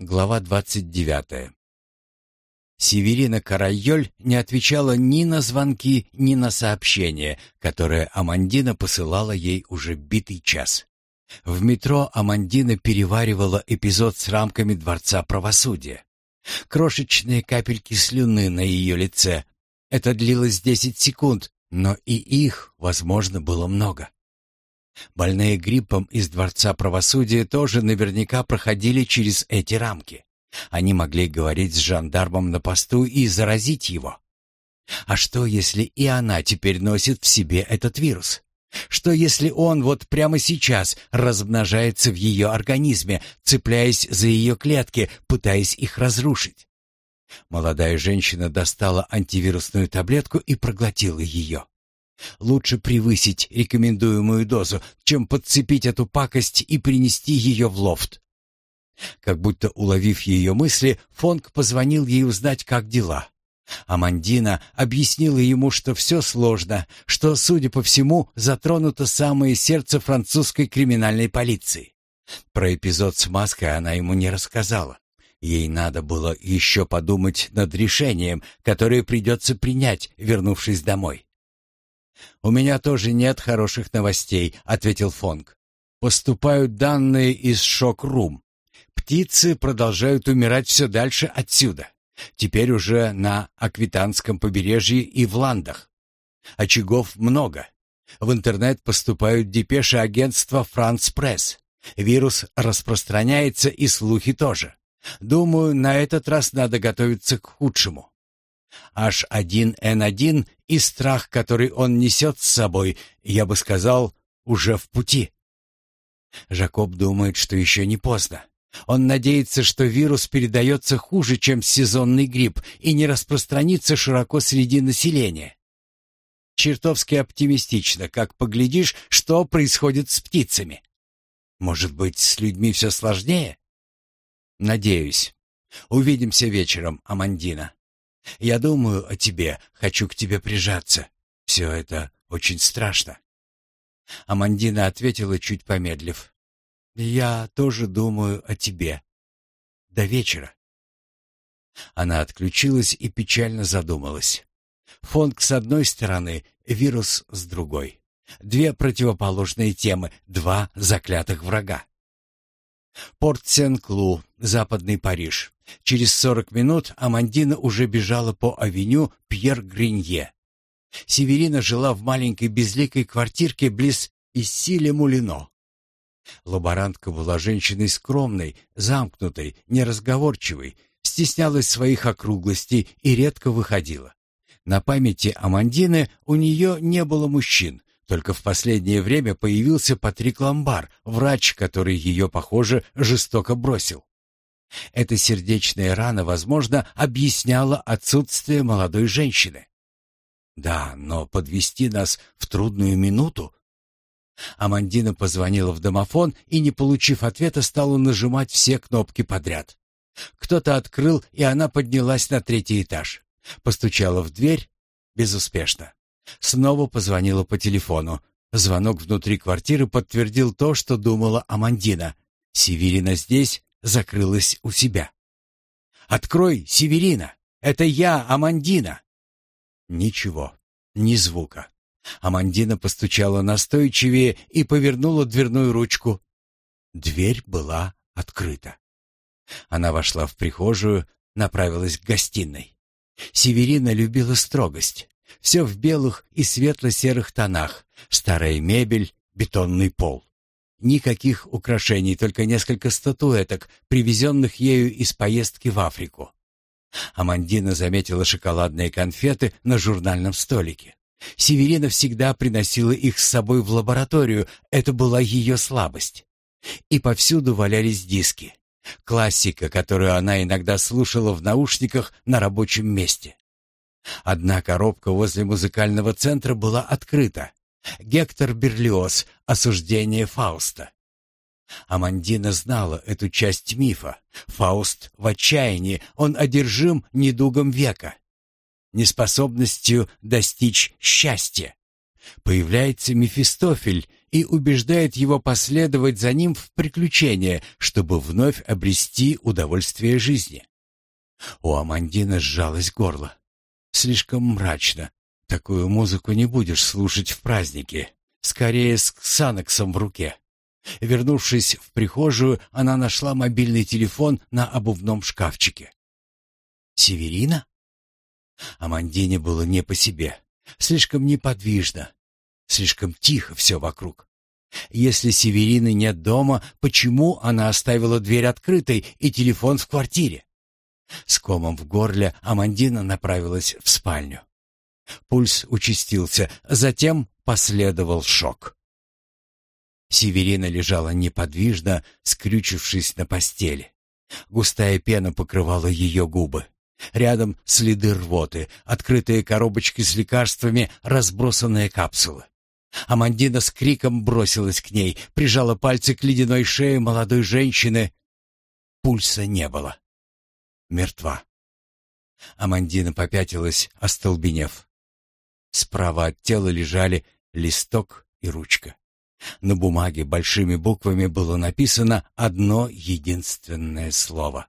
Глава двадцать девятая. Северина Карайоль не отвечала ни на звонки, ни на сообщения, которые Амандина посылала ей уже битый час. В метро Амандина переваривала эпизод с рамками Дворца правосудия. Крошечные капельки слюны на ее лице. Это длилось десять секунд, но и их, возможно, было много. Больные гриппом из Дворца правосудия тоже наверняка проходили через эти рамки. Они могли говорить с жандармом на посту и заразить его. А что, если и она теперь носит в себе этот вирус? Что, если он вот прямо сейчас размножается в ее организме, цепляясь за ее клетки, пытаясь их разрушить? Молодая женщина достала антивирусную таблетку и проглотила ее. Лучше превысить рекомендуемую дозу, чем подцепить эту пакость и принести ее в лофт. Как будто уловив ее мысли, Фонг позвонил ей узнать, как дела. Амандина объяснила ему, что все сложно, что, судя по всему, затронуто самое сердце французской криминальной полиции. Про эпизод с маской она ему не рассказала. Ей надо было еще подумать над решением, которое придется принять, вернувшись домой. «У меня тоже нет хороших новостей», — ответил Фонг. «Поступают данные из шок-рум. Птицы продолжают умирать все дальше отсюда. Теперь уже на Аквитанском побережье и в Ландах. Очагов много. В интернет поступают депеши агентства «Франц Пресс». Вирус распространяется и слухи тоже. Думаю, на этот раз надо готовиться к худшему. H1N1 и страх, который он несет с собой, я бы сказал, уже в пути. Жакоб думает, что еще не поздно. Он надеется, что вирус передается хуже, чем сезонный грипп, и не распространится широко среди населения. Чертовски оптимистично, как поглядишь, что происходит с птицами. Может быть, с людьми все сложнее? Надеюсь. Увидимся вечером, Амандина. Я думаю о тебе, хочу к тебе прижаться. Все это очень страшно. Амандина ответила, чуть помедлив. Я тоже думаю о тебе. До вечера. Она отключилась и печально задумалась. Фонг с одной стороны, вирус с другой. Две противоположные темы, два заклятых врага. Порт Сен-Клу, Западный Париж. Через сорок минут Амандина уже бежала по авеню Пьер-Гринье. Северина жила в маленькой безликой квартирке близ Иссиле-Мулино. Лаборантка была женщиной скромной, замкнутой, неразговорчивой, стеснялась своих округлостей и редко выходила. На памяти Амандины у нее не было мужчин, только в последнее время появился Патрик Ламбар, врач, который ее, похоже, жестоко бросил. Эта сердечная рана, возможно, объясняла отсутствие молодой женщины. Да, но подвести нас в трудную минуту Амандина позвонила в домофон и, не получив ответа, стала нажимать все кнопки подряд. Кто-то открыл, и она поднялась на третий этаж. Постучала в дверь безуспешно. Снова позвонила по телефону. Звонок внутри квартиры подтвердил то, что думала Амандина. Северина здесь закрылась у себя. «Открой, Северина! Это я, Амандина!» Ничего, ни звука. Амандина постучала настойчивее и повернула дверную ручку. Дверь была открыта. Она вошла в прихожую, направилась к гостиной. Северина любила строгость. Все в белых и светло-серых тонах. Старая мебель, бетонный пол. Никаких украшений, только несколько статуэток, привезенных ею из поездки в Африку. Амандина заметила шоколадные конфеты на журнальном столике. Северина всегда приносила их с собой в лабораторию, это была ее слабость. И повсюду валялись диски. Классика, которую она иногда слушала в наушниках на рабочем месте. Одна коробка возле музыкального центра была открыта. Гектор Берлиоз «Осуждение Фауста». Амандина знала эту часть мифа. Фауст в отчаянии, он одержим недугом века неспособностью достичь счастья. Появляется Мефистофель, и убеждает его последовать за ним в приключения, чтобы вновь обрести удовольствие жизни. У Амандина сжалось горло. Слишком мрачно. Такую музыку не будешь слушать в празднике. Скорее с ксаноксом в руке. Вернувшись в прихожую, она нашла мобильный телефон на обувном шкафчике. «Северина?» Амандине было не по себе. Слишком неподвижно. Слишком тихо все вокруг. Если Северины нет дома, почему она оставила дверь открытой и телефон в квартире? С комом в горле Амандина направилась в спальню. Пульс участился, затем последовал шок. Северина лежала неподвижно, скрючившись на постели. Густая пена покрывала ее губы. Рядом следы рвоты, открытые коробочки с лекарствами, разбросанные капсулы. Амандина с криком бросилась к ней, прижала пальцы к ледяной шее молодой женщины. Пульса не было. Мертва. Амандина попятилась, остолбенев. Справа от тела лежали листок и ручка. На бумаге большими буквами было написано одно единственное слово.